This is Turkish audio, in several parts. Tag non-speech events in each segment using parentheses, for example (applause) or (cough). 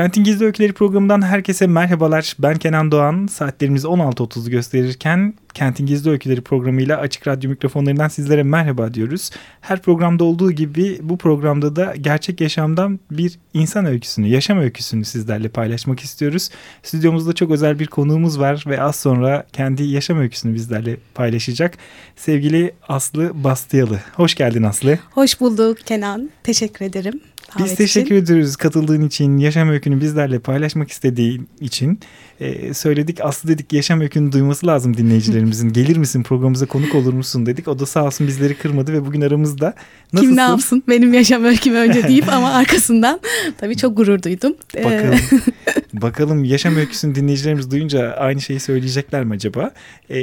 Kentin Gizli Öyküleri programından herkese merhabalar. Ben Kenan Doğan. Saatlerimiz 16.30'u gösterirken Kentin Gizli Öyküleri programıyla Açık Radyo mikrofonlarından sizlere merhaba diyoruz. Her programda olduğu gibi bu programda da gerçek yaşamdan bir insan öyküsünü, yaşam öyküsünü sizlerle paylaşmak istiyoruz. Stüdyomuzda çok özel bir konuğumuz var ve az sonra kendi yaşam öyküsünü bizlerle paylaşacak. Sevgili Aslı Bastiyalı. Hoş geldin Aslı. Hoş bulduk Kenan. Teşekkür ederim. Biz teşekkür için. ederiz katıldığın için, yaşam öykünü bizlerle paylaşmak istediğin için. Ee, söyledik Aslı dedik yaşam öykünü duyması lazım dinleyicilerimizin. Gelir misin programımıza konuk olur musun dedik. O da sağ olsun bizleri kırmadı ve bugün aramızda. Nasılsın? Kim ne yapsın benim yaşam öykümü önce deyip ama (laughs) arkasından tabii çok gurur duydum. Ee, bakalım, (laughs) bakalım yaşam öyküsünü dinleyicilerimiz duyunca aynı şeyi söyleyecekler mi acaba? Ee,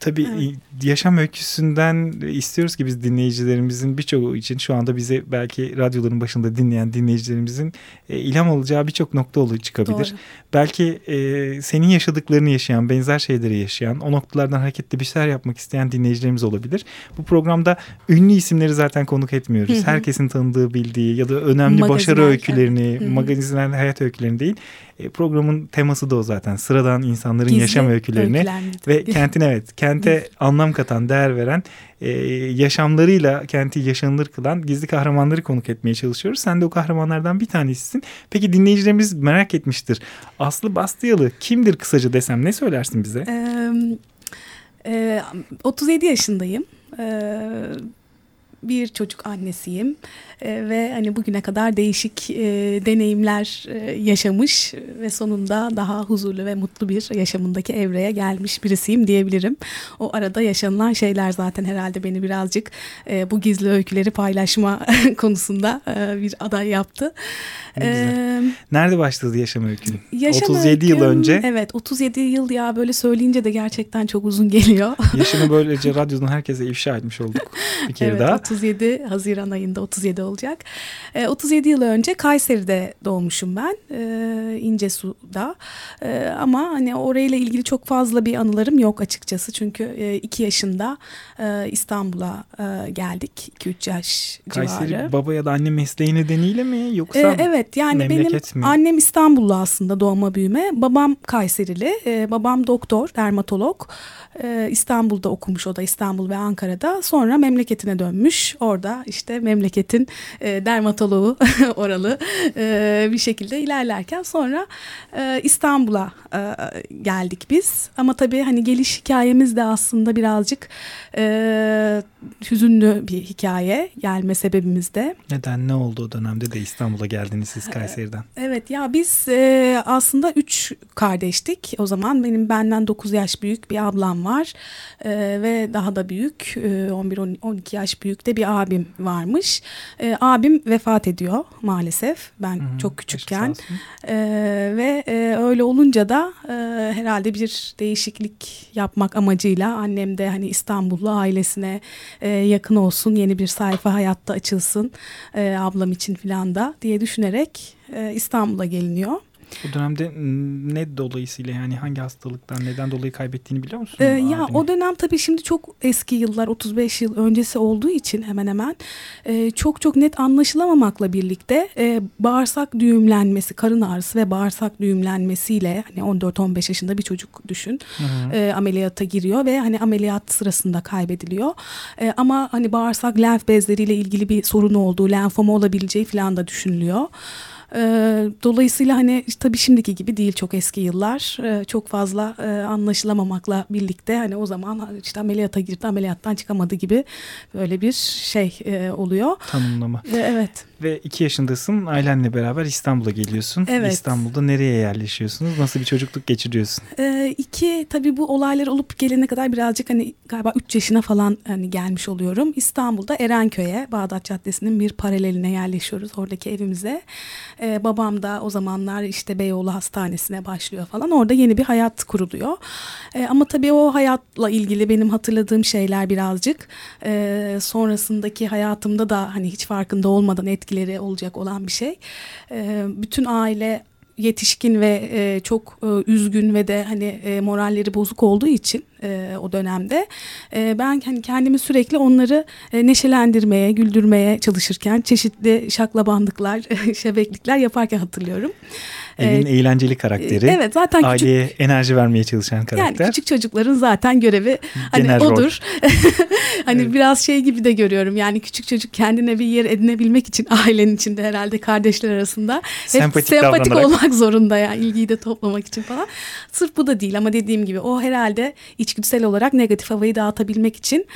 tabii evet. yaşam öyküsünden istiyoruz ki biz dinleyicilerimizin birçoğu için şu anda bize belki radyoların başında dinleyen dinleyicilerimizin e, ilham olacağı birçok nokta oluyor çıkabilir. Doğru. Belki e, senin yaşadıklarını yaşayan, benzer şeyleri yaşayan, o noktalardan hareketli bir şeyler yapmak isteyen dinleyicilerimiz olabilir. Bu programda ünlü isimleri zaten konuk etmiyoruz. Hı hı. Herkesin tanıdığı, bildiği ya da önemli başarı öykülerini, evet. magazinler hayat öykülerini değil. E, programın teması da o zaten. Sıradan insanların Gizli yaşam öykülerini ve kentin evet, kente anlam katan, değer veren e, yaşamlarıyla kenti yaşanılır kılan gizli kahramanları konuk etmeye çalışıyoruz. Sen de o kahramanlardan bir tanesisin. Peki dinleyicilerimiz merak etmiştir. Aslı Bastiyalı kimdir kısaca desem ne söylersin bize? Ee, e, 37 yaşındayım. Ee, bir çocuk annesiyim e, ve hani bugüne kadar değişik e, deneyimler e, yaşamış ve sonunda daha huzurlu ve mutlu bir yaşamındaki evreye gelmiş birisiyim diyebilirim. O arada yaşanılan şeyler zaten herhalde beni birazcık e, bu gizli öyküleri paylaşma (laughs) konusunda e, bir aday yaptı. Ee, Nerede başladı yaşam öykün? Yaşam 37 öyküm, yıl önce. Evet 37 yıl ya böyle söyleyince de gerçekten çok uzun geliyor. Yaşını (laughs) böylece radyodan herkese ifşa etmiş olduk bir kere evet, daha. 37 Haziran ayında 37 olacak. E, 37 yıl önce Kayseri'de doğmuşum ben. E, İncesu'da. E, ama hani orayla ilgili çok fazla bir anılarım yok açıkçası. Çünkü e, 2 yaşında e, İstanbul'a e, geldik. 2-3 yaş Kayseri civarı. baba ya da anne mesleği nedeniyle mi yoksa e, Evet yani benim mi? annem İstanbullu aslında doğma büyüme. Babam Kayserili. E, babam doktor, dermatolog. E, İstanbul'da okumuş o da İstanbul ve Ankara'da. Sonra memleketine dönmüş. Orada işte memleketin e, dermatoloğu (laughs) oralı e, bir şekilde ilerlerken sonra e, İstanbul'a e, geldik biz. Ama tabii hani geliş hikayemiz de aslında birazcık e, hüzünlü bir hikaye gelme sebebimiz de. Neden? Ne oldu o dönemde de İstanbul'a geldiniz siz Kayseri'den? Evet ya biz e, aslında üç kardeştik. O zaman benim benden 9 yaş büyük bir ablam var. E, ve daha da büyük e, 11-12 yaş büyük de bir abim varmış. E, abim vefat ediyor maalesef. Ben Hı-hı, çok küçükken. E, ve e, öyle olunca da e, herhalde bir değişiklik yapmak amacıyla annem de hani İstanbullu ailesine e, yakın olsun. Yeni bir sayfa hayatta açılsın e, ablam için filan da diye düşünerek e, İstanbul'a geliniyor. O dönemde ne dolayısıyla yani hangi hastalıktan neden dolayı kaybettiğini biliyor musun? Ee, ya o dönem tabii şimdi çok eski yıllar 35 yıl öncesi olduğu için hemen hemen e, çok çok net anlaşılamamakla birlikte e, bağırsak düğümlenmesi, karın ağrısı ve bağırsak düğümlenmesiyle hani 14-15 yaşında bir çocuk düşün e, ameliyata giriyor ve hani ameliyat sırasında kaybediliyor. E, ama hani bağırsak lenf bezleriyle ilgili bir sorun olduğu, lenfoma olabileceği falan da düşünülüyor. E, dolayısıyla hani tabii şimdiki gibi değil çok eski yıllar. E, çok fazla e, anlaşılamamakla birlikte hani o zaman işte ameliyata girdi ameliyattan çıkamadı gibi böyle bir şey e, oluyor. Tanımlama. E, evet. Ve iki yaşındasın ailenle beraber İstanbul'a geliyorsun. Evet. İstanbul'da nereye yerleşiyorsunuz? Nasıl bir çocukluk geçiriyorsun? Ee, iki tabii bu olaylar olup gelene kadar birazcık hani galiba 3 yaşına falan hani gelmiş oluyorum. İstanbul'da Erenköy'e Bağdat Caddesi'nin bir paraleline yerleşiyoruz oradaki evimize. Ee, babam da o zamanlar işte Beyoğlu Hastanesi'ne başlıyor falan. Orada yeni bir hayat kuruluyor. Ee, ama tabii o hayatla ilgili benim hatırladığım şeyler birazcık e, sonrasındaki hayatımda da hani hiç farkında olmadan etkileri olacak olan bir şey. Bütün aile yetişkin ve çok üzgün ve de hani moralleri bozuk olduğu için o dönemde ben hani kendimi sürekli onları neşelendirmeye, güldürmeye çalışırken çeşitli şaklabandıklar, (laughs) şebeklikler yaparken hatırlıyorum. Evin E, eğlenceli karakteri. Evet zaten küçük Aileye enerji vermeye çalışan karakter. yani küçük çocukların zaten görevi hani Genel odur. (laughs) hani Evet. biraz şey gibi de görüyorum. Yani küçük çocuk kendine bir yer edinebilmek için (laughs) ailenin içinde herhalde kardeşler arasında hep Sempatik sempatik, davranarak. olmak zorunda yani ilgiyi de toplamak için falan. Sırf bu da değil ama dediğim gibi o herhalde içgüdüsel olarak negatif havayı dağıtabilmek için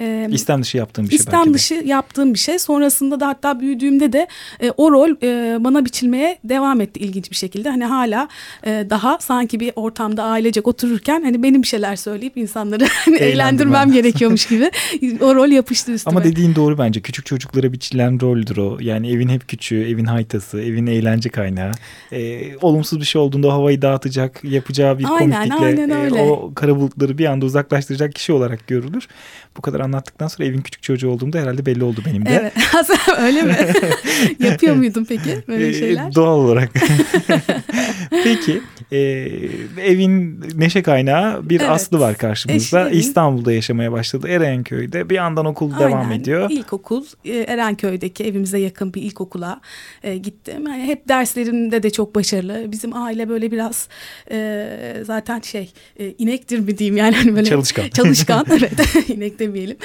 e, İstem dışı yaptığım bir şey belki İstem de. dışı yaptığım bir şey. Sonrasında da hatta büyüdüğümde de e, o rol e, bana biçilmeye devam etti ilginç bir şekilde. Hani hala e, daha sanki bir ortamda ailecek otururken hani benim bir şeyler söyleyip insanları (laughs) hani eğlendirmem gerekiyormuş gibi o rol yapıştı üstüme. Ama dediğin doğru bence. Küçük çocuklara biçilen roldür o. Yani evin hep küçüğü, evin haytası, evin eğlence kaynağı. Ee, olumsuz bir şey olduğunda havayı dağıtacak, yapacağı bir Aynen, komiklikle aynen e, öyle. o kara bulutları bir anda uzaklaştıracak kişi olarak görülür. Bu kadar anlattıktan sonra evin küçük çocuğu olduğumda herhalde belli oldu benim de. Evet. (laughs) Öyle mi? (laughs) Yapıyor muydun peki böyle Ee, şeyler? Doğal olarak. (laughs) Peki e, evin neşe kaynağı bir Evet. Aslı var karşımızda. Eşinin- İstanbul'da yaşamaya başladı. Erenköy'de bir yandan okul devam Aynen. ediyor. İlkokul e, Erenköy'deki evimize yakın bir ilkokula e, gittim. Yani hep derslerinde de çok başarılı. Bizim aile böyle biraz e, zaten şey e, inektir mi diyeyim yani hani böyle Çalışkan. Çalışkan evet inek demeyelim.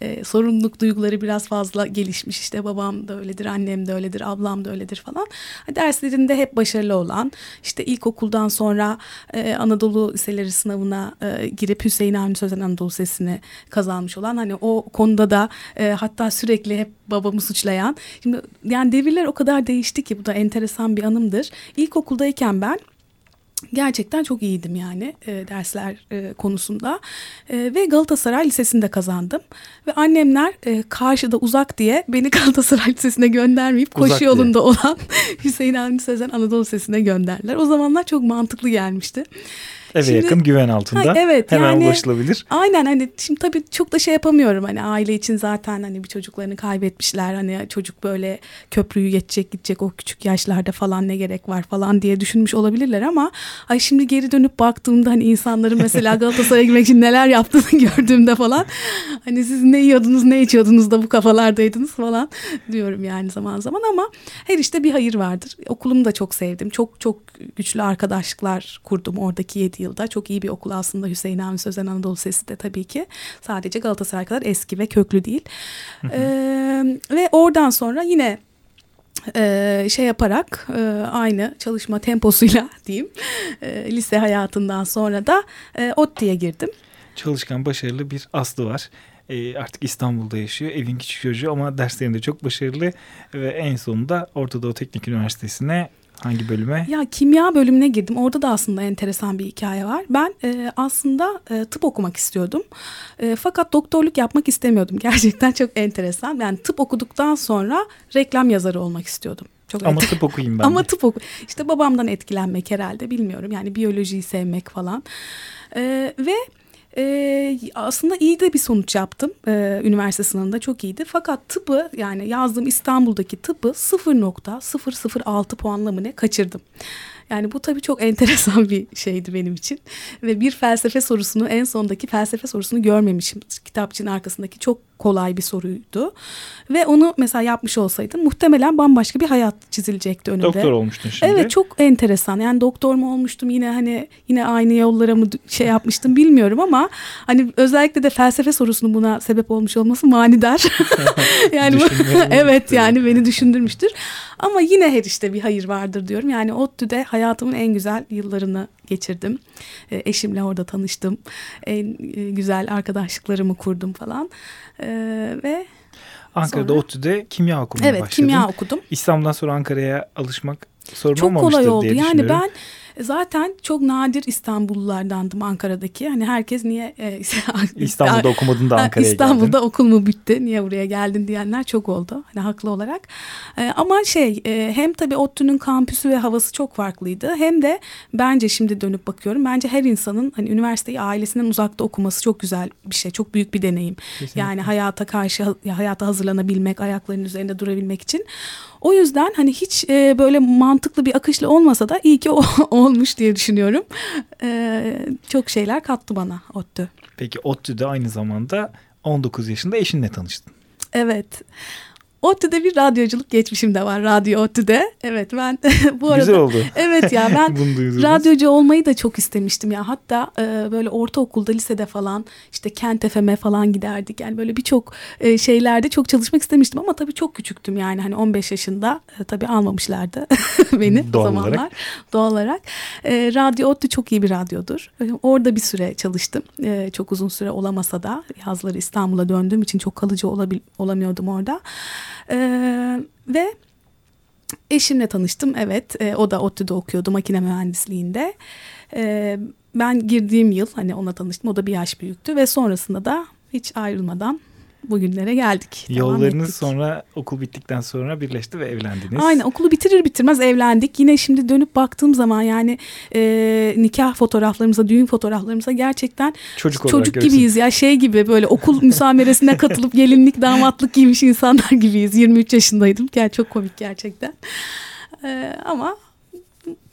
E, sorumluluk duyguları biraz fazla gelişmiş. İşte babam da öyledir, annem de öyledir, ablam da öyledir falan. Derslerinde hep başarılı olan işte ilkokuldan sonra e, Anadolu Liseleri sınavına e, girip Hüseyin Avni Sözen Anadolu Lisesi'ni kazanmış olan hani o konuda da e, hatta sürekli hep babamı suçlayan. Şimdi yani devirler o kadar değişti ki bu da enteresan bir anımdır. İlkokuldayken ben Gerçekten çok iyiydim yani e, dersler e, konusunda E, ve Galatasaray Lisesi'nde kazandım ve annemler e, karşıda uzak diye beni (laughs) Galatasaray Lisesi'ne göndermeyip koşu Uzak diye. yolunda olan (laughs) Hüseyin Avni Sözen Anadolu Lisesi'ne gönderdiler. O zamanlar çok mantıklı gelmişti. Eve Şimdi- yakın güven altında. Ha, evet, Hemen yani- ulaşılabilir. Aynen hani şimdi tabii çok da şey yapamıyorum hani aile için zaten hani bir çocuklarını kaybetmişler hani çocuk böyle köprüyü geçecek gidecek o küçük yaşlarda falan ne gerek var falan diye düşünmüş olabilirler ama ay şimdi geri dönüp baktığımda hani insanların mesela (laughs) Galatasaray'a girmek için neler yaptığını (laughs) gördüğümde falan hani siz ne yiyordunuz ne içiyordunuz da bu kafalardaydınız falan diyorum yani zaman zaman ama her işte bir hayır vardır. Okulumu da çok sevdim. Çok çok güçlü arkadaşlıklar kurdum oradaki 7 yılda. Çok iyi bir okul aslında Hüseyin Avni Sözen Anadolu Lisesi de tabii ki. Sadece Galatasaray kadar eski ve köklü değil. Ee, ve oradan sonra yine e, şey yaparak e, aynı çalışma temposuyla (laughs) diyeyim e, lise hayatından sonra da e, ODTÜ'ye girdim. Çalışkan, başarılı bir Aslı var. Artık İstanbul'da yaşıyor. Evin küçük çocuğu ama derslerinde çok başarılı. Ve en sonunda Orta Doğu Teknik Üniversitesi'ne hangi bölüme? Ya kimya bölümüne girdim. Orada da aslında enteresan bir hikaye var. Ben e, aslında e, tıp okumak istiyordum. E, fakat doktorluk yapmak istemiyordum. (laughs) Gerçekten çok enteresan. Yani tıp okuduktan sonra reklam yazarı olmak istiyordum. Çok Ama tıp okuyayım ben (laughs) Ama de. tıp oku. İşte babamdan etkilenmek herhalde bilmiyorum. Yani biyolojiyi sevmek falan. E, ve e, aslında iyi de bir sonuç yaptım. E, üniversite sınavında çok iyiydi. Fakat tıpı yani yazdığım İstanbul'daki tıpı 0.006 puanla mı ne kaçırdım. Yani bu tabii çok (laughs) enteresan bir şeydi benim için. Ve bir felsefe sorusunu en sondaki felsefe sorusunu görmemişim. Kitapçının arkasındaki çok kolay bir soruydu. Ve onu mesela yapmış olsaydım muhtemelen bambaşka bir hayat çizilecekti önümde. Doktor olmuştun şimdi. Evet çok enteresan. Yani doktor mu olmuştum yine hani yine aynı yollara mı şey yapmıştım bilmiyorum ama hani özellikle de felsefe sorusunun buna sebep olmuş olması manidar. (laughs) yani (laughs) evet yani beni düşündürmüştür. Ama yine her işte bir hayır vardır diyorum. Yani ODTÜ'de hayatımın en güzel yıllarını geçirdim. E, eşimle orada tanıştım. En e, güzel arkadaşlıklarımı kurdum falan. E, ve Ankara'da Sonra- ODTÜ'de kimya okumaya Evet başladın. kimya okudum. İstanbul'dan sonra Ankara'ya alışmak sorun Çok kolay oldu. Yani ben zaten çok nadir İstanbullulardandım Ankara'daki. Hani herkes niye e, (laughs) İstanbul'da okumadın da Ankara'ya İstanbul'da geldin. okul mu bitti? Niye buraya geldin diyenler çok oldu. Hani haklı olarak. Ee, ama şey e, hem tabii ODTÜ'nün kampüsü ve havası çok farklıydı. Hem de bence şimdi dönüp bakıyorum. Bence her insanın hani üniversiteyi ailesinden uzakta okuması çok güzel bir şey. Çok büyük bir deneyim. Kesinlikle. Yani hayata karşı ya hayata hazırlanabilmek, ayaklarının üzerinde durabilmek için. O yüzden hani hiç e, böyle mantıklı bir akışla olmasa da iyi ki o, (laughs) olmuş diye düşünüyorum. Ee, çok şeyler kattı bana ODTÜ. Peki ODTÜ'de aynı zamanda 19 yaşında eşinle tanıştın. Evet. ODTÜ'de bir radyoculuk geçmişim de var. Radyo ODTÜ'de. Evet ben (laughs) bu arada... Güzel oldu. (laughs) Evet ya ben (laughs) radyocu olmayı da çok istemiştim ya. Hatta e, böyle ortaokulda, lisede falan işte Kent FM'e falan giderdik. Yani böyle birçok e, şeylerde çok çalışmak istemiştim ama tabii çok küçüktüm yani hani 15 yaşında e, tabii almamışlardı beni Doğal o zamanlar. olarak. Doğal olarak. E, radyo ODTÜ çok iyi bir radyodur. E, orada bir süre çalıştım. E, çok uzun süre olamasa da yazları İstanbul'a döndüğüm için çok kalıcı olabil, olamıyordum orada. E, ve Eşimle tanıştım evet e, o da ODTÜ'de okuyordu makine mühendisliğinde. E, ben girdiğim yıl hani ona tanıştım o da bir yaş büyüktü ve sonrasında da hiç ayrılmadan bugünlere geldik. Yollarınız sonra okul bittikten sonra birleşti ve evlendiniz. Aynen okulu bitirir bitirmez evlendik. Yine şimdi dönüp baktığım zaman yani e, nikah fotoğraflarımıza, düğün fotoğraflarımıza gerçekten Çocuk çocuk gibiyiz ya şey gibi böyle okul müsameresine katılıp gelinlik damatlık giymiş insanlar gibiyiz. 23 yaşındaydım. Yani çok komik gerçekten. E, ama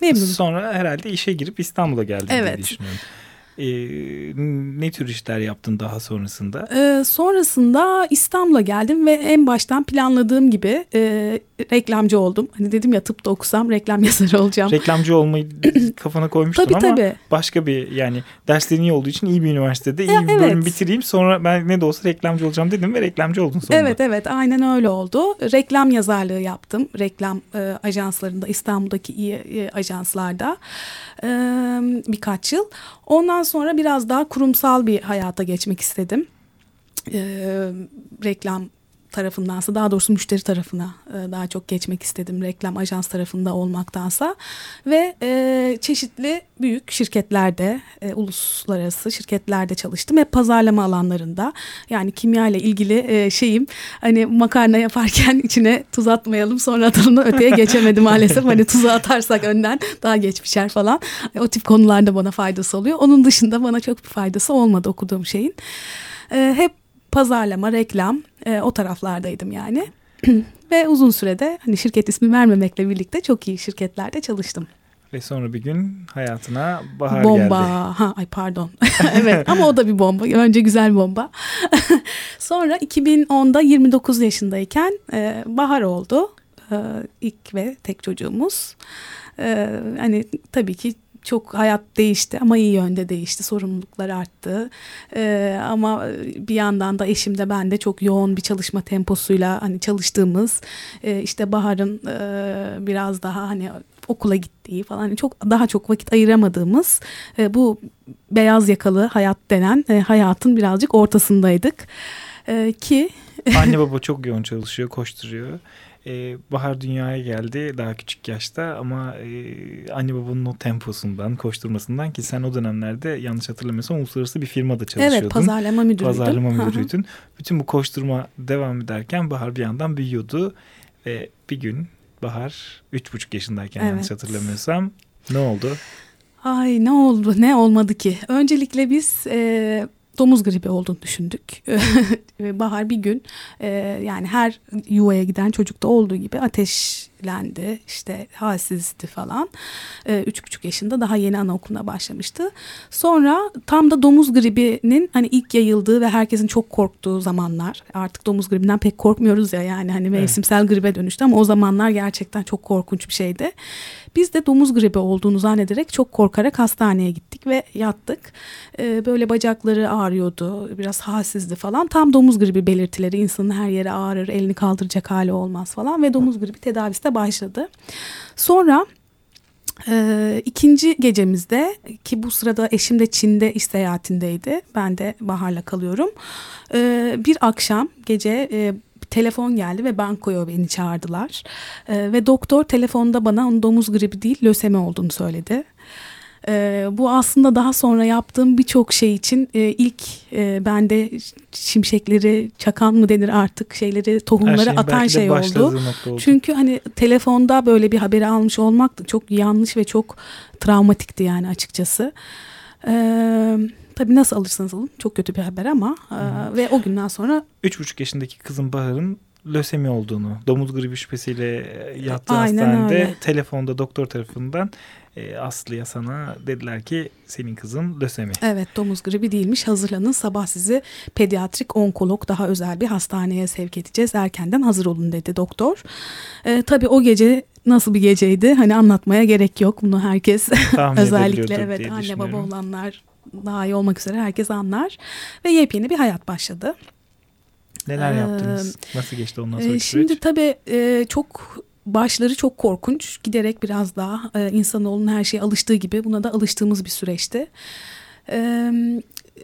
memnunum. Sonra herhalde işe girip İstanbul'a geldin diye Evet. Ee, ne tür işler yaptın daha sonrasında? Ee, sonrasında İstanbul'a geldim ve en baştan planladığım gibi e, reklamcı oldum. Hani dedim ya tıpta okusam reklam (laughs) yazarı olacağım. Reklamcı olmayı (clears throat) kafana koymuştun Tabii, ama tabii. başka bir yani derslerin iyi olduğu için iyi bir üniversitede iyi Ya, bir bölüm evet. bitireyim sonra ben ne de olsa reklamcı olacağım dedim ve reklamcı oldun sonunda. Evet evet aynen öyle oldu. Reklam yazarlığı yaptım. Reklam e, ajanslarında İstanbul'daki iyi e, ajanslarda birkaç yıl. Ondan sonra biraz daha kurumsal bir hayata geçmek istedim. Reklam tarafındansa daha doğrusu müşteri tarafına e, daha çok geçmek istedim reklam ajans tarafında olmaktansa. Ve e, çeşitli büyük şirketlerde e, uluslararası şirketlerde çalıştım. Hep pazarlama alanlarında. Yani kimya ile ilgili şeyim hani makarna yaparken (laughs) içine tuz atmayalım sonra atalım da öteye geçemedi maalesef. Hani tuzu atarsak önden daha geç pişer falan o tip konularda bana faydası oluyor. Onun dışında bana çok bir faydası olmadı okuduğum şeyin. Hep pazarlama, reklam e, o taraflardaydım yani. (clears throat) Ve uzun sürede hani şirket ismi vermemekle birlikte çok iyi şirketlerde çalıştım. Ve sonra bir gün hayatına bahar bomba. geldi. Ha, ay pardon. (laughs) evet ama o da bir bomba. Önce güzel bomba. (laughs) Sonra 2010'da 29 yaşındayken e, bahar oldu. E, ilk ve tek çocuğumuz. E, hani tabii ki çok hayat değişti ama iyi yönde değişti. Sorumluluklar arttı. Ee, ama bir yandan da eşim de ben de çok yoğun bir çalışma temposuyla hani çalıştığımız e, işte Bahar'ın e, biraz daha hani okula gittiği falan hani çok daha çok vakit ayıramadığımız e, bu beyaz yakalı hayat denen e, hayatın birazcık ortasındaydık. E, ki Anne baba çok yoğun çalışıyor, koşturuyor. Ee, Bahar dünyaya geldi daha küçük yaşta ama e, anne babanın o temposundan, koşturmasından ki sen o dönemlerde yanlış hatırlamıyorsam uluslararası bir firmada çalışıyordun. evet pazarlama müdürüydüm. Pazarlama müdürüydün. Bütün bu koşturma devam ederken Bahar bir yandan büyüyordu. Ve bir gün Bahar üç buçuk yaşındayken yanlış Evet. hatırlamıyorsam ne oldu? Ay ne oldu ne olmadı ki? Öncelikle biz e, domuz gribi olduğunu düşündük. (laughs) Ve Bahar bir gün e, yani her yuvaya giden çocukta olduğu gibi ateşlendi. işte halsizdi falan. E, üç buçuk yaşında daha yeni anaokuluna başlamıştı. Sonra tam da domuz gribinin hani ilk yayıldığı ve herkesin çok korktuğu zamanlar. Artık domuz gribinden pek korkmuyoruz ya yani hani mevsimsel gribe dönüştü ama o zamanlar gerçekten çok korkunç bir şeydi. Biz de domuz gribi olduğunu zannederek çok korkarak hastaneye gittik ve yattık. Ee, böyle bacakları ağrıyordu, biraz halsizdi falan. Tam domuz gribi belirtileri insanın her yeri ağrır, elini kaldıracak hali olmaz falan ve domuz gribi tedavisi de başladı. Sonra ee, ikinci gecemizde ki bu sırada eşim de Çin'de iş seyahatindeydi. Ben de Bahar'la kalıyorum. Ee, bir akşam gece e, telefon geldi ve bankoya beni çağırdılar. E, ve doktor telefonda bana onun domuz gribi değil lösemi olduğunu söyledi. E, bu aslında daha sonra yaptığım birçok şey için e, ilk e, bende şimşekleri çakan mı denir artık şeyleri tohumları atan şey oldu. oldu. Çünkü hani telefonda böyle bir haberi almış olmak da çok yanlış ve çok travmatikti yani açıkçası. Eee Tabii nasıl alırsanız alın çok kötü bir haber ama e, ve o günden sonra... Üç buçuk yaşındaki kızın Bahar'ın lösemi olduğunu, domuz gribi şüphesiyle yattığı Aynen hastanede öyle. telefonda doktor tarafından e, Aslı'ya sana dediler ki senin kızın lösemi. Evet domuz gribi değilmiş hazırlanın sabah sizi pediatrik onkolog daha özel bir hastaneye sevk edeceğiz erkenden hazır olun dedi doktor. E, tabii o gece nasıl bir geceydi hani anlatmaya gerek yok bunu herkes (laughs) özellikle evet anne baba olanlar daha iyi olmak üzere herkes anlar ve yepyeni bir hayat başladı. Neler yaptınız? Ee, Nasıl geçti ondan sonra? Şimdi süreç? tabii e, çok başları çok korkunç. Giderek biraz daha e, insanoğlunun her şeye alıştığı gibi buna da alıştığımız bir süreçti. E,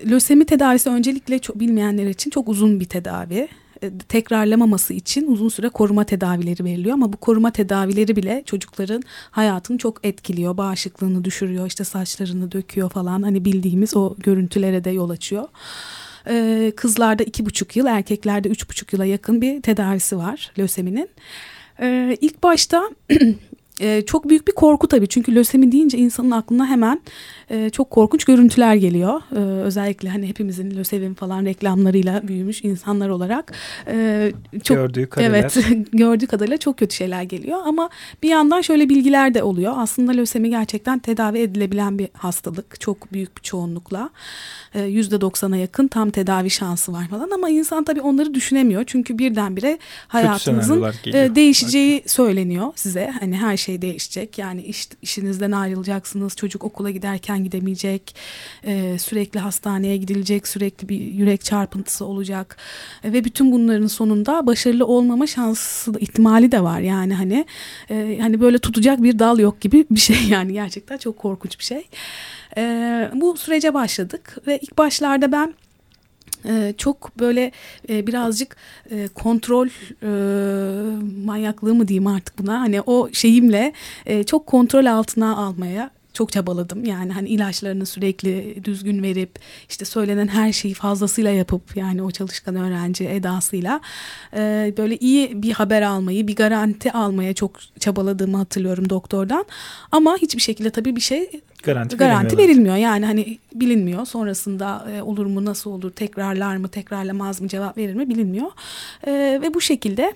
lösemi tedavisi öncelikle çok, bilmeyenler için çok uzun bir tedavi. E, tekrarlamaması için uzun süre koruma tedavileri veriliyor ama bu koruma tedavileri bile çocukların hayatını çok etkiliyor. Bağışıklığını düşürüyor, işte saçlarını döküyor falan. Hani bildiğimiz o görüntülere de yol açıyor. Ee, kızlarda iki buçuk yıl, erkeklerde üç buçuk yıla yakın bir tedavisi var löseminin. Ee, ilk başta (clears throat) (clears throat) e, çok büyük bir korku tabii çünkü lösemi deyince insanın aklına hemen e, çok korkunç görüntüler geliyor. E, özellikle hani hepimizin lösevim falan reklamlarıyla büyümüş insanlar olarak. E, çok, gördüğü kadarıyla. Evet (laughs) gördüğü kadarıyla çok kötü şeyler geliyor ama bir yandan şöyle bilgiler de oluyor. Aslında lösemi gerçekten tedavi edilebilen bir hastalık çok büyük bir çoğunlukla. Yüzde doksana yakın tam tedavi şansı var falan ama insan tabii onları düşünemiyor. Çünkü birdenbire hayatınızın e, değişeceği söyleniyor size. Hani her şey değişecek. Yani iş, işinizden ayrılacaksınız. Çocuk okula giderken erken gidemeyecek, e, sürekli hastaneye gidilecek, sürekli bir yürek çarpıntısı olacak e, ve bütün bunların sonunda başarılı olmama şansı ihtimali de var yani hani e, hani böyle tutacak bir dal yok gibi bir şey (laughs) yani gerçekten çok korkunç bir şey. E, bu sürece başladık ve ilk başlarda ben ee, çok böyle e, birazcık e, kontrol e, manyaklığı mı diyeyim artık buna? Hani o şeyimle çok kontrol altına almaya çok çabaladım. Yani hani ilaçlarını sürekli düzgün verip işte söylenen her şeyi fazlasıyla yapıp yani o çalışkan öğrenci edasıyla e, böyle iyi bir haber almayı, bir garanti almaya çok çabaladığımı hatırlıyorum doktordan. Ama hiçbir şekilde tabii bir şey garanti, garanti verilmiyor. Yani hani bilinmiyor. Sonrasında e, olur mu, nasıl olur, tekrarlar mı, tekrarlamaz mı, cevap verir mi bilinmiyor. E, ve bu şekilde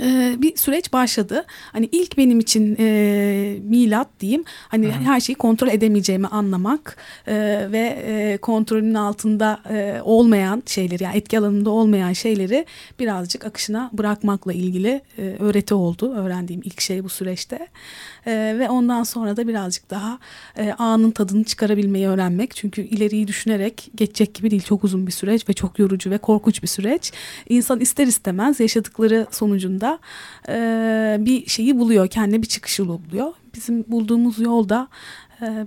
ee, bir süreç başladı. Hani ilk benim için e, milat diyeyim. Hani Hı. her şeyi kontrol edemeyeceğimi anlamak e, ve e, kontrolün altında e, olmayan şeyleri yani etki alanında olmayan şeyleri birazcık akışına bırakmakla ilgili e, öğreti oldu. Öğrendiğim ilk şey bu süreçte. E, ve ondan sonra da birazcık daha e, anın tadını çıkarabilmeyi öğrenmek. Çünkü ileriyi düşünerek geçecek gibi değil. Çok uzun bir süreç ve çok yorucu ve korkunç bir süreç. İnsan ister istemez yaşadıkları sonucunda e, bir şeyi buluyor. Kendine bir çıkış yolu buluyor. Bizim bulduğumuz yolda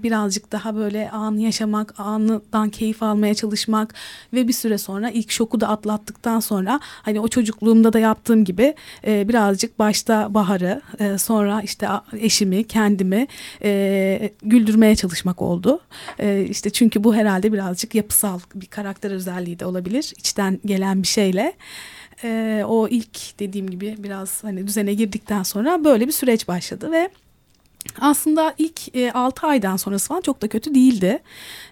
birazcık daha böyle anı yaşamak, anından keyif almaya çalışmak ve bir süre sonra ilk şoku da atlattıktan sonra hani o çocukluğumda da yaptığım gibi e, birazcık başta Bahar'ı e, sonra işte eşimi, kendimi e, güldürmeye çalışmak oldu. İşte çünkü bu herhalde birazcık yapısal bir karakter özelliği de olabilir. içten gelen bir şeyle. o ilk dediğim gibi biraz hani düzene girdikten sonra böyle bir süreç başladı ve aslında ilk e, 6 aydan sonrası falan çok da kötü değildi.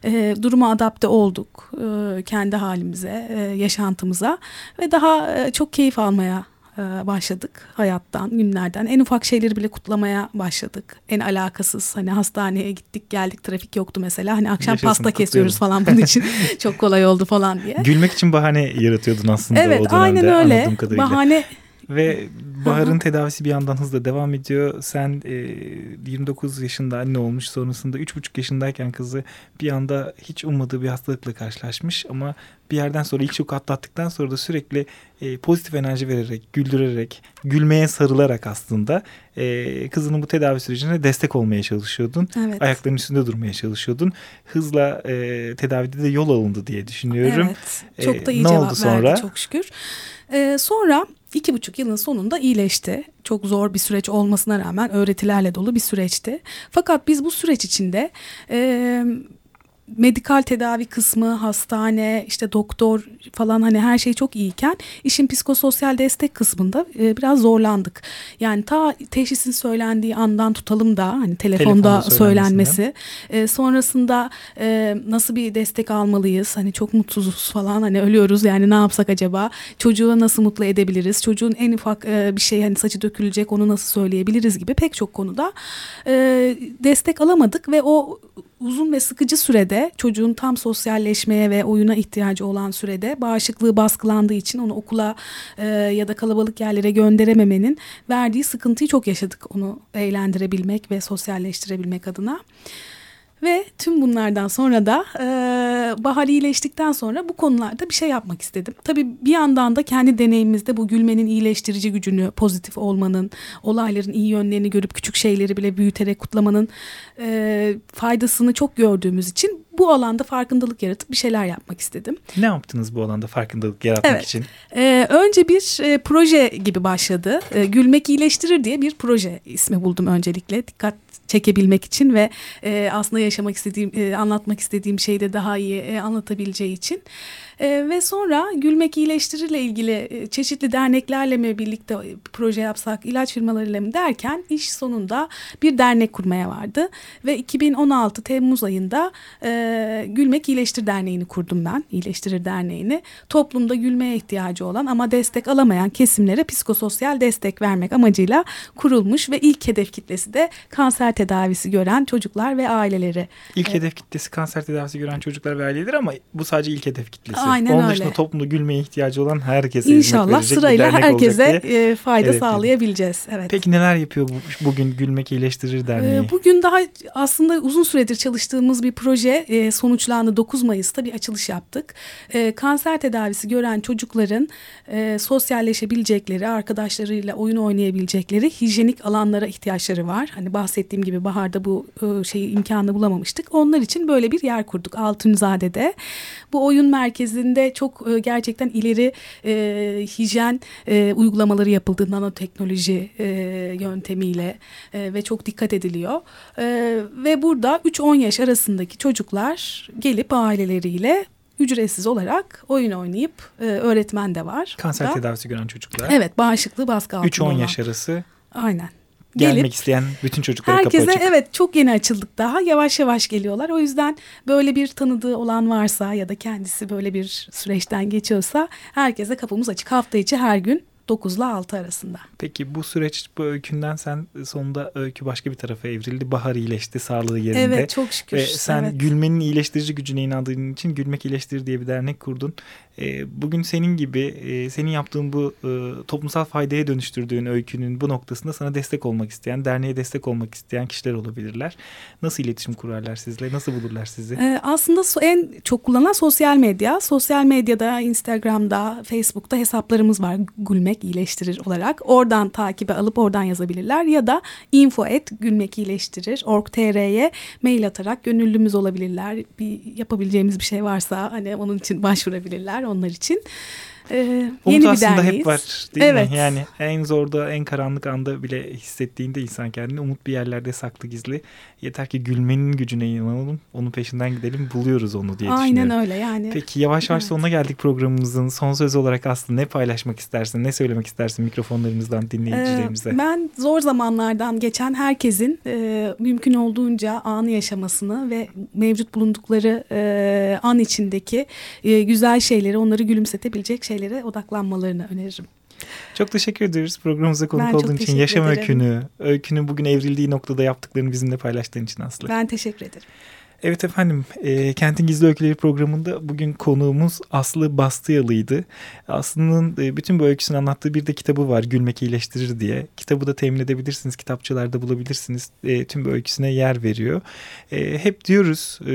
E, duruma adapte olduk e, kendi halimize, e, yaşantımıza ve daha e, çok keyif almaya e, başladık hayattan, günlerden. En ufak şeyleri bile kutlamaya başladık. En alakasız hani hastaneye gittik geldik trafik yoktu mesela. Hani akşam Yaşasın, pasta kesiyoruz falan bunun için (laughs) çok kolay oldu falan diye. Gülmek için bahane yaratıyordun aslında evet, o dönemde aynen öyle. Bahane ve Bahar'ın tedavisi bir yandan hızla devam ediyor. Sen e, 29 yaşında anne olmuş sonrasında 3,5 yaşındayken kızı bir anda hiç ummadığı bir hastalıkla karşılaşmış. Ama bir yerden sonra ilk şoku atlattıktan sonra da sürekli e, pozitif enerji vererek, güldürerek, gülmeye sarılarak aslında e, kızının bu tedavi sürecine destek olmaya çalışıyordun. Evet. Ayaklarının üstünde durmaya çalışıyordun. Hızla e, tedavide de yol alındı diye düşünüyorum. Evet. Çok da iyi e, ne cevap oldu sonra? verdi çok şükür. E, sonra iki buçuk yılın sonunda iyileşti. Çok zor bir süreç olmasına rağmen öğretilerle dolu bir süreçti. Fakat biz bu süreç içinde... E, medikal tedavi kısmı, hastane, işte doktor falan hani her şey çok iyiyken işin psikososyal destek kısmında e, biraz zorlandık. Yani ta teşhisin söylendiği andan tutalım da hani telefonda, söylenmesi, e, sonrasında e, nasıl bir destek almalıyız? Hani çok mutsuzuz falan hani ölüyoruz yani ne yapsak acaba? Çocuğu nasıl mutlu edebiliriz? Çocuğun en ufak e, bir şey hani saçı dökülecek onu nasıl söyleyebiliriz gibi pek çok konuda e, destek alamadık ve o uzun ve sıkıcı sürede çocuğun tam sosyalleşmeye ve oyuna ihtiyacı olan sürede bağışıklığı baskılandığı için onu okula e, ya da kalabalık yerlere gönderememenin verdiği sıkıntıyı çok yaşadık onu eğlendirebilmek ve sosyalleştirebilmek adına. Ve tüm bunlardan sonra da e, Bahar iyileştikten sonra bu konularda bir şey yapmak istedim. Tabii bir yandan da kendi deneyimimizde bu gülmenin iyileştirici gücünü, pozitif olmanın, olayların iyi yönlerini görüp küçük şeyleri bile büyüterek kutlamanın e, faydasını çok gördüğümüz için bu alanda farkındalık yaratıp bir şeyler yapmak istedim. Ne yaptınız bu alanda farkındalık yaratmak evet. için? Ee, önce bir e, proje gibi başladı. E, Gülmek iyileştirir diye bir proje ismi buldum öncelikle. Dikkat çekebilmek için ve e, aslında yaşamak istediğim, e, anlatmak istediğim şeyi de daha iyi e, anlatabileceği için. E, ve sonra Gülmek İyileştirir ile ilgili e, çeşitli derneklerle mi birlikte proje yapsak, ilaç firmalarıyla mı derken iş sonunda bir dernek kurmaya vardı. Ve 2016 Temmuz ayında e, Gülmek İyileştir Derneği'ni kurdum ben. İyileştirir Derneği'ni. Toplumda gülmeye ihtiyacı olan ama destek alamayan kesimlere psikososyal destek vermek amacıyla kurulmuş ve ilk hedef kitlesi de kanser tedavisi gören çocuklar ve aileleri. İlk evet. hedef kitlesi kanser tedavisi gören çocuklar ve aileleri ama bu sadece ilk hedef kitlesi. Aynen Onun öyle. dışında toplumda gülmeye ihtiyacı olan herkese İnşallah sırayla herkese e, fayda evet. sağlayabileceğiz. Evet. Peki neler yapıyor bu, bugün Gülmek İyileştirir Derneği? E, bugün daha aslında uzun süredir çalıştığımız bir proje e, sonuçlandı. 9 Mayıs'ta bir açılış yaptık. E, kanser tedavisi gören çocukların e, sosyalleşebilecekleri, arkadaşlarıyla oyun oynayabilecekleri hijyenik alanlara ihtiyaçları var. Hani bahsettiğim gibi baharda bu e, şeyi imkanı bulamamıştık. Onlar için böyle bir yer kurduk Altunizade'de. Bu oyun merkezinde çok e, gerçekten ileri e, hijyen e, uygulamaları yapıldı nanoteknoloji e, yöntemiyle e, ve çok dikkat ediliyor. E, ve burada 3-10 yaş arasındaki çocuklar gelip aileleriyle ücretsiz olarak oyun oynayıp e, öğretmen de var. Kanser da. tedavisi gören çocuklar. Evet bağışıklığı baskı altında 3-10 yaş arası. Aynen gelmek gelip, isteyen bütün çocuklara herkese, kapı açık. evet çok yeni açıldık daha yavaş yavaş geliyorlar. O yüzden böyle bir tanıdığı olan varsa ya da kendisi böyle bir süreçten geçiyorsa herkese kapımız açık. Hafta içi her gün 9 ile 6 arasında. Peki bu süreç bu öykünden sen sonunda öykü başka bir tarafa evrildi. Bahar iyileşti, sağlığı yerinde. Evet çok şükür. Ve sen evet. gülmenin iyileştirici gücüne inandığın için Gülmek İyileştirir diye bir dernek kurdun. E, bugün senin gibi e, senin yaptığın bu e, toplumsal faydaya dönüştürdüğün öykünün bu noktasında sana destek olmak isteyen, derneğe destek olmak isteyen kişiler olabilirler. Nasıl iletişim kurarlar sizle? Nasıl bulurlar sizi? Ee, aslında en çok kullanılan sosyal medya. Sosyal medyada, Instagram'da, Facebook'ta hesaplarımız var. Gülmek iyileştirir olarak. Oradan takibe alıp oradan yazabilirler. Ya da info et gülmek iyileştirir org.tr'ye mail atarak gönüllümüz olabilirler. Bir yapabileceğimiz bir şey varsa hani onun için başvurabilirler onlar için. Ee, Umut yeni aslında derneğiz. hep var değil evet. mi? Yani en zorda en karanlık anda bile hissettiğinde insan kendini umut bir yerlerde saklı gizli. Yeter ki gülmenin gücüne inanalım. Onun peşinden gidelim buluyoruz onu diye Aynen düşünüyorum. öyle yani. Peki yavaş yavaş evet. sonuna geldik programımızın. Son söz olarak aslında ne paylaşmak istersin? Ne söylemek istersin mikrofonlarımızdan dinleyicilerimize? Ee, ben zor zamanlardan geçen herkesin e, mümkün olduğunca anı yaşamasını ve mevcut bulundukları e, an içindeki e, güzel şeyleri onları gülümsetebilecek şeylere odaklanmalarını öneririm. Çok teşekkür ederiz programımıza konuk olduğun için. Yaşam ederim. öykünü, öykünün bugün evrildiği noktada yaptıklarını bizimle paylaştığın için Aslı. Ben teşekkür ederim. Evet efendim, e, Kentin Gizli Öyküleri programında bugün konuğumuz Aslı Bastıyalı'ydı. Aslı'nın e, bütün bu öyküsünü anlattığı bir de kitabı var, Gülmek İyileştirir diye. Kitabı da temin edebilirsiniz, kitapçılarda bulabilirsiniz. E, tüm bu öyküsüne yer veriyor. E, hep diyoruz, e,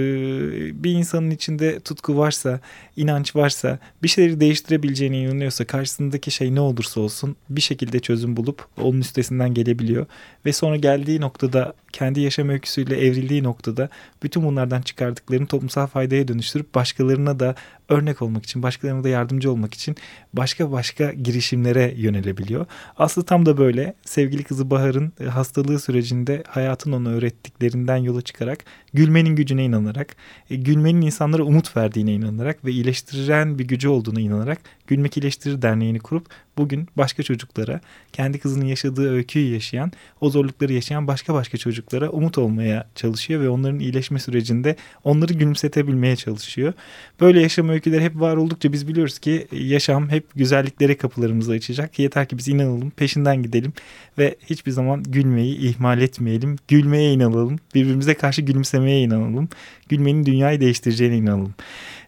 bir insanın içinde tutku varsa, inanç varsa, bir şeyleri değiştirebileceğine inanıyorsa, karşısındaki şey ne olursa olsun bir şekilde çözüm bulup onun üstesinden gelebiliyor. Ve sonra geldiği noktada, kendi yaşam öyküsüyle evrildiği noktada bütün bunlardan çıkardıklarını toplumsal faydaya dönüştürüp başkalarına da örnek olmak için, başkalarına da yardımcı olmak için başka başka girişimlere yönelebiliyor. Aslı tam da böyle. Sevgili kızı Bahar'ın e, hastalığı sürecinde hayatın ona öğrettiklerinden yola çıkarak gülmenin gücüne inanarak, e, gülmenin insanlara umut verdiğine inanarak ve iyileştiren bir gücü olduğuna inanarak Gülmek İyileştirir Derneği'ni kurup bugün başka çocuklara, kendi kızının yaşadığı öyküyü yaşayan, o zorlukları yaşayan başka başka çocuklara umut olmaya çalışıyor ve onların iyileşme sürecinde onları gülümsetebilmeye çalışıyor. Böyle yaşam öyküleri hep var oldukça biz biliyoruz ki yaşam hep güzelliklere kapılarımızı açacak. Yeter ki biz inanalım, peşinden gidelim ve hiçbir zaman gülmeyi ihmal etmeyelim. Gülmeye inanalım, birbirimize karşı gülümsemeye inanalım. Gülmenin dünyayı değiştireceğine inanalım.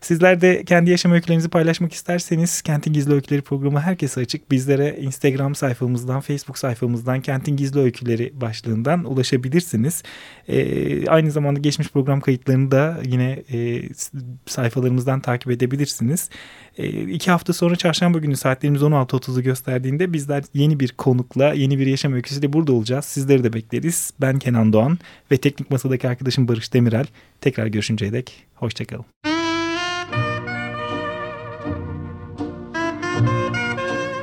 Sizler de kendi yaşam öykülerinizi paylaşmak isterseniz Kentin Gizli Öyküleri programı herkese açık. Bizlere Instagram sayfamızdan, Facebook sayfamızdan Kentin Gizli Öyküleri başlığından ulaşabilirsiniz. Ee, aynı zamanda geçmiş program kayıtlarını da yine e, sayfalarımızdan takip edebilirsiniz. E, iki hafta sonra çarşamba günü saatlerimiz 16.30'u gösterdiğinde bizler yeni bir konukla, yeni bir yaşam öyküsüyle burada olacağız. Sizleri de bekleriz. Ben Kenan Doğan ve teknik masadaki arkadaşım Barış Demirel. Tekrar görüşünceye dek hoşçakalın.